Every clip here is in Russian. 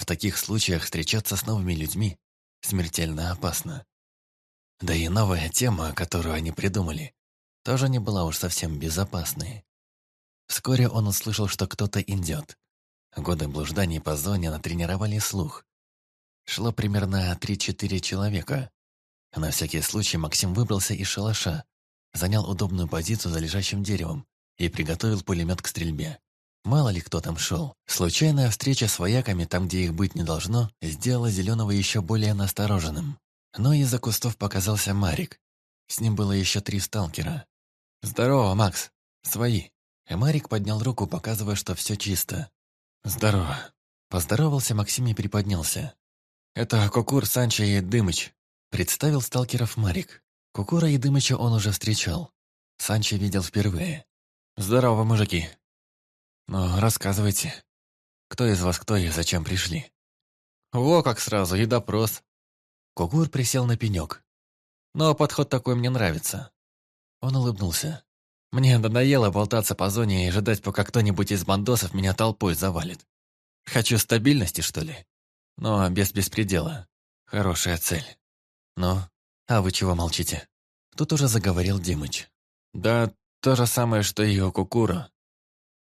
в таких случаях встречаться с новыми людьми смертельно опасно. Да и новая тема, которую они придумали, тоже не была уж совсем безопасной. Вскоре он услышал, что кто-то идет. Годы блужданий по зоне натренировали слух. Шло примерно 3-4 человека. На всякий случай Максим выбрался из шалаша, занял удобную позицию за лежащим деревом и приготовил пулемет к стрельбе. Мало ли кто там шел. Случайная встреча с вояками там, где их быть не должно, сделала Зеленого еще более настороженным. Но из-за кустов показался Марик. С ним было еще три сталкера. «Здорово, Макс. Свои». И Марик поднял руку, показывая, что все чисто. «Здорово». Поздоровался Максим и приподнялся. «Это Кукур, Санчо и Дымыч», — представил сталкеров Марик. Кукура и Дымыча он уже встречал. Санчо видел впервые. «Здорово, мужики». «Ну, рассказывайте. Кто из вас кто и зачем пришли?» «Во как сразу, и допрос». Кукур присел на пенек. «Но подход такой мне нравится». Он улыбнулся. «Мне надоело болтаться по зоне и ожидать, пока кто-нибудь из бандосов меня толпой завалит. Хочу стабильности, что ли? Но без беспредела. Хорошая цель. Ну, а вы чего молчите?» Тут уже заговорил Димыч. «Да то же самое, что и у Кукура.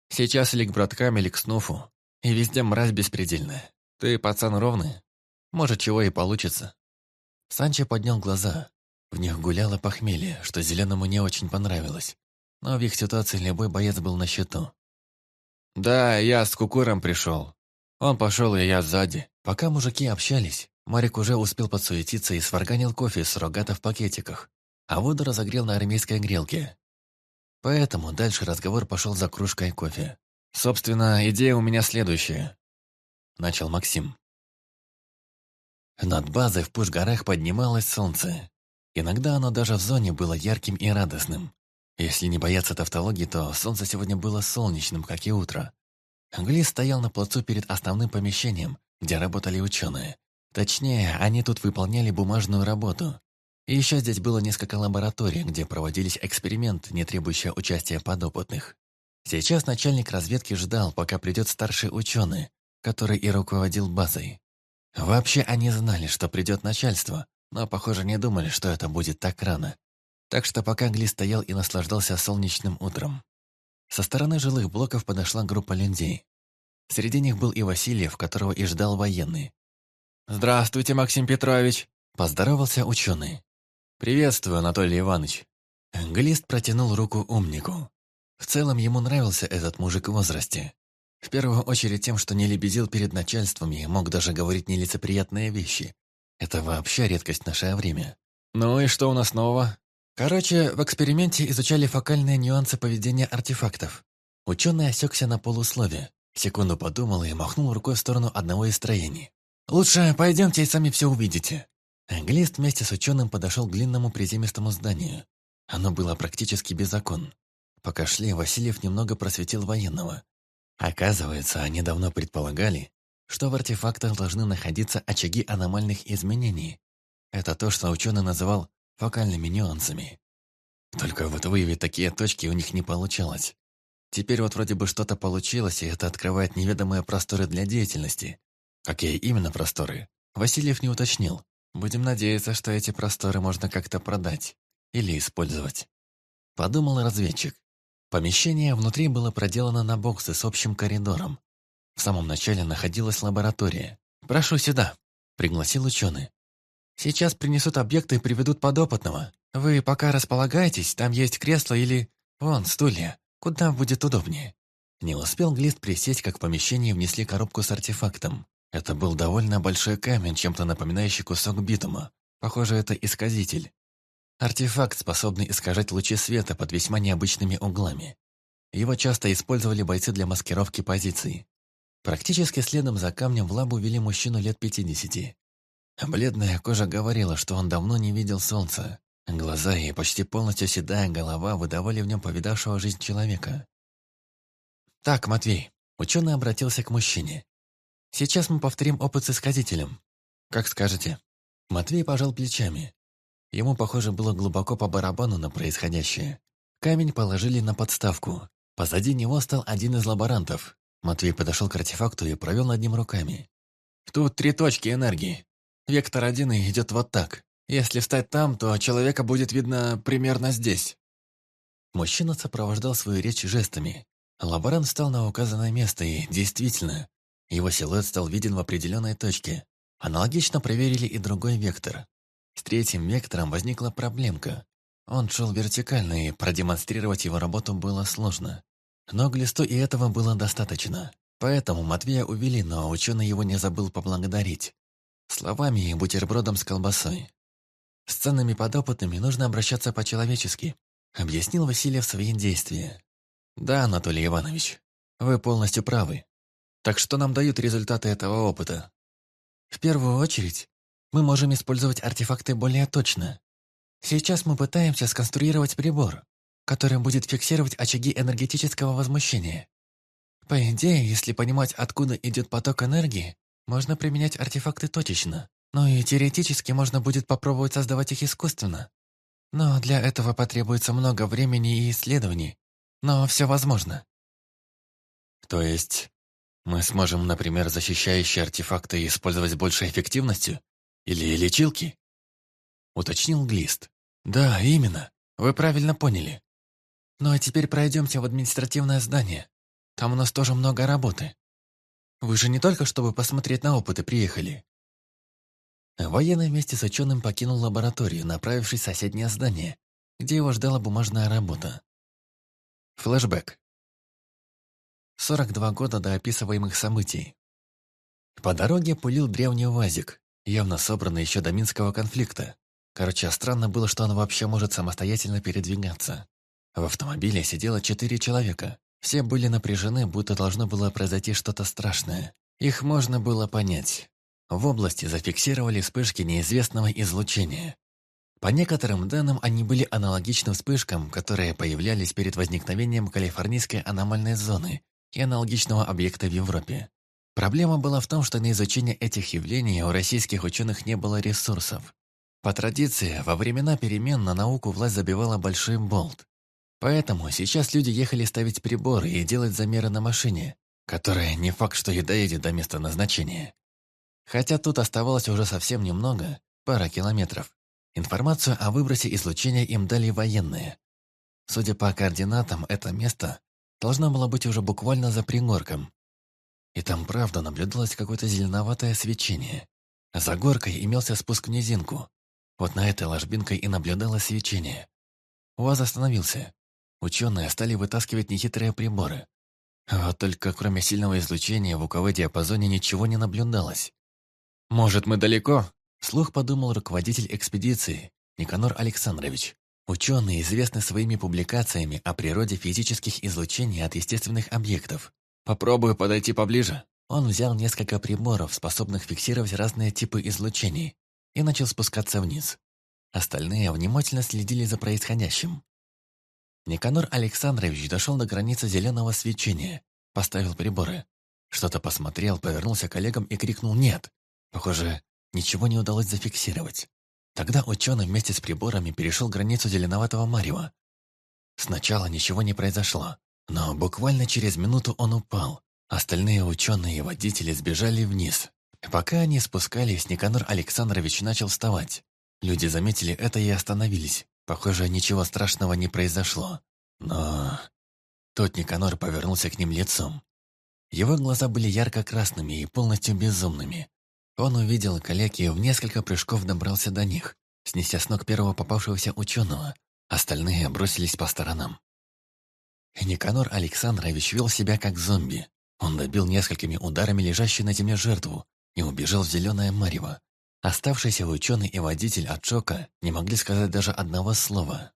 Сейчас или к браткам, или к Снуфу. И везде мразь беспредельная. Ты пацан ровный. Может, чего и получится». Санчо поднял глаза. В них гуляло похмелье, что Зеленому не очень понравилось. Но в их ситуации любой боец был на счету. «Да, я с Кукуром пришел. Он пошел, и я сзади». Пока мужики общались, Марик уже успел подсуетиться и сварганил кофе из суррогата в пакетиках, а воду разогрел на армейской грелке. Поэтому дальше разговор пошел за кружкой кофе. «Собственно, идея у меня следующая», — начал Максим. Над базой в Пуш-горах поднималось солнце. Иногда оно даже в зоне было ярким и радостным. Если не бояться тавтологии, то солнце сегодня было солнечным, как и утро. Глис стоял на плацу перед основным помещением, где работали ученые. Точнее, они тут выполняли бумажную работу. И еще здесь было несколько лабораторий, где проводились эксперименты, не требующие участия подопытных. Сейчас начальник разведки ждал, пока придет старший ученый, который и руководил базой. Вообще они знали, что придет начальство, но, похоже, не думали, что это будет так рано. Так что пока Гли стоял и наслаждался солнечным утром. Со стороны жилых блоков подошла группа людей. Среди них был и Васильев, которого и ждал военный. «Здравствуйте, Максим Петрович!» – поздоровался ученый. «Приветствую, Анатолий Иванович!» Глист протянул руку умнику. В целом ему нравился этот мужик в возрасте. В первую очередь тем, что не лебезил перед начальством и мог даже говорить нелицеприятные вещи. Это вообще редкость в наше время. Ну и что у нас нового? Короче, в эксперименте изучали фокальные нюансы поведения артефактов. Ученый осекся на полуслове. Секунду подумал и махнул рукой в сторону одного из строений. «Лучше пойдемте и сами все увидите». Глист вместе с ученым подошел к длинному приземистому зданию. Оно было практически без окон. Пока шли, Васильев немного просветил военного. Оказывается, они давно предполагали, что в артефактах должны находиться очаги аномальных изменений. Это то, что ученый называл фокальными нюансами. Только вот выявить такие точки у них не получалось. Теперь вот вроде бы что-то получилось, и это открывает неведомые просторы для деятельности. Какие именно просторы? Васильев не уточнил. Будем надеяться, что эти просторы можно как-то продать или использовать. Подумал разведчик. Помещение внутри было проделано на боксы с общим коридором. В самом начале находилась лаборатория. «Прошу сюда», — пригласил ученый. «Сейчас принесут объекты и приведут подопытного. Вы пока располагаетесь, там есть кресло или... Вон, стулья. Куда будет удобнее?» Не успел Глист присесть, как в помещении внесли коробку с артефактом. Это был довольно большой камень, чем-то напоминающий кусок битума. Похоже, это исказитель. Артефакт, способный искажать лучи света под весьма необычными углами. Его часто использовали бойцы для маскировки позиций. Практически следом за камнем в лабу вели мужчину лет 50. Бледная кожа говорила, что он давно не видел солнца. Глаза и почти полностью седая голова выдавали в нем повидавшего жизнь человека. «Так, Матвей», — ученый обратился к мужчине. «Сейчас мы повторим опыт с исказителем. Как скажете». Матвей пожал плечами. Ему, похоже, было глубоко по барабану на происходящее. Камень положили на подставку. Позади него стал один из лаборантов, Матвей подошел к артефакту и провел над ним руками. Тут три точки энергии. Вектор один идет вот так. Если встать там, то человека будет видно примерно здесь». Мужчина сопровождал свою речь жестами. Лаборант встал на указанное место и, действительно, его силуэт стал виден в определенной точке. Аналогично проверили и другой вектор. С третьим вектором возникла проблемка. Он шел вертикально, и продемонстрировать его работу было сложно. Но глисту и этого было достаточно. Поэтому Матвея увели, но ученый его не забыл поблагодарить. Словами и бутербродом с колбасой. С ценными подопытными нужно обращаться по-человечески, объяснил Васильев свои действия. Да, Анатолий Иванович, вы полностью правы. Так что нам дают результаты этого опыта? В первую очередь, мы можем использовать артефакты более точно. Сейчас мы пытаемся сконструировать прибор, который будет фиксировать очаги энергетического возмущения. По идее, если понимать, откуда идет поток энергии, можно применять артефакты точечно. Ну и теоретически можно будет попробовать создавать их искусственно. Но для этого потребуется много времени и исследований. Но все возможно. То есть, мы сможем, например, защищающие артефакты использовать с большей эффективностью? Или лечилки? Уточнил Глист. Да, именно. Вы правильно поняли. Ну а теперь пройдемте в административное здание. Там у нас тоже много работы. Вы же не только чтобы посмотреть на опыты приехали. Военный вместе с ученым покинул лабораторию, направившись в соседнее здание, где его ждала бумажная работа. Флэшбэк. 42 года до описываемых событий. По дороге пулил древний УАЗик, явно собранный еще до Минского конфликта. Короче, странно было, что он вообще может самостоятельно передвигаться. В автомобиле сидело четыре человека. Все были напряжены, будто должно было произойти что-то страшное. Их можно было понять. В области зафиксировали вспышки неизвестного излучения. По некоторым данным, они были аналогичны вспышкам, которые появлялись перед возникновением калифорнийской аномальной зоны и аналогичного объекта в Европе. Проблема была в том, что на изучение этих явлений у российских ученых не было ресурсов. По традиции, во времена перемен на науку власть забивала большой болт. Поэтому сейчас люди ехали ставить приборы и делать замеры на машине, которая не факт, что и доедет до места назначения. Хотя тут оставалось уже совсем немного, пара километров. Информацию о выбросе излучения им дали военные. Судя по координатам, это место должно было быть уже буквально за пригорком. И там правда наблюдалось какое-то зеленоватое свечение. За горкой имелся спуск в низинку. Вот на этой ложбинкой и наблюдалось свечение. УАЗ остановился. Ученые стали вытаскивать нехитрые приборы. Вот только кроме сильного излучения в УКВ-диапазоне ничего не наблюдалось. «Может, мы далеко?» Слух подумал руководитель экспедиции Никанор Александрович. Ученый, известный своими публикациями о природе физических излучений от естественных объектов. «Попробую подойти поближе». Он взял несколько приборов, способных фиксировать разные типы излучений, и начал спускаться вниз. Остальные внимательно следили за происходящим. Никанор Александрович дошел до границы зеленого свечения, поставил приборы. Что-то посмотрел, повернулся к коллегам и крикнул «Нет!». Похоже, ничего не удалось зафиксировать. Тогда ученый вместе с приборами перешел границу зеленоватого марева. Сначала ничего не произошло, но буквально через минуту он упал. Остальные ученые и водители сбежали вниз. Пока они спускались, Никанор Александрович начал вставать. Люди заметили это и остановились. Похоже, ничего страшного не произошло. Но... Тот Никанор повернулся к ним лицом. Его глаза были ярко-красными и полностью безумными. Он увидел коллег и в несколько прыжков добрался до них, снеся с ног первого попавшегося ученого. Остальные бросились по сторонам. Никанор Александрович вел себя как зомби. Он добил несколькими ударами лежащую на земле жертву и убежал в зеленое марево. Оставшийся ученый и водитель от шока не могли сказать даже одного слова.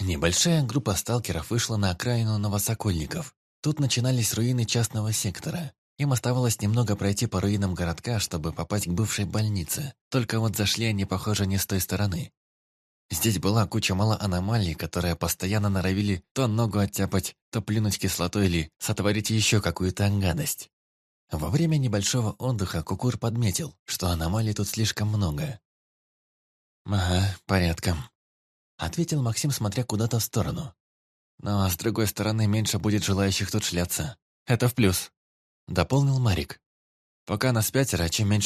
Небольшая группа сталкеров вышла на окраину Новосокольников. Тут начинались руины частного сектора. Им оставалось немного пройти по руинам городка, чтобы попасть к бывшей больнице. Только вот зашли они, похоже, не с той стороны. Здесь была куча мало аномалий, которые постоянно норовили то ногу оттяпать, то плюнуть кислотой или сотворить еще какую-то гадость. Во время небольшого отдыха Кукур подметил, что аномалий тут слишком много. «Ага, порядком», — ответил Максим, смотря куда-то в сторону. «Но, с другой стороны, меньше будет желающих тут шляться. Это в плюс». Дополнил Марик. Пока нас пятеро, чем меньше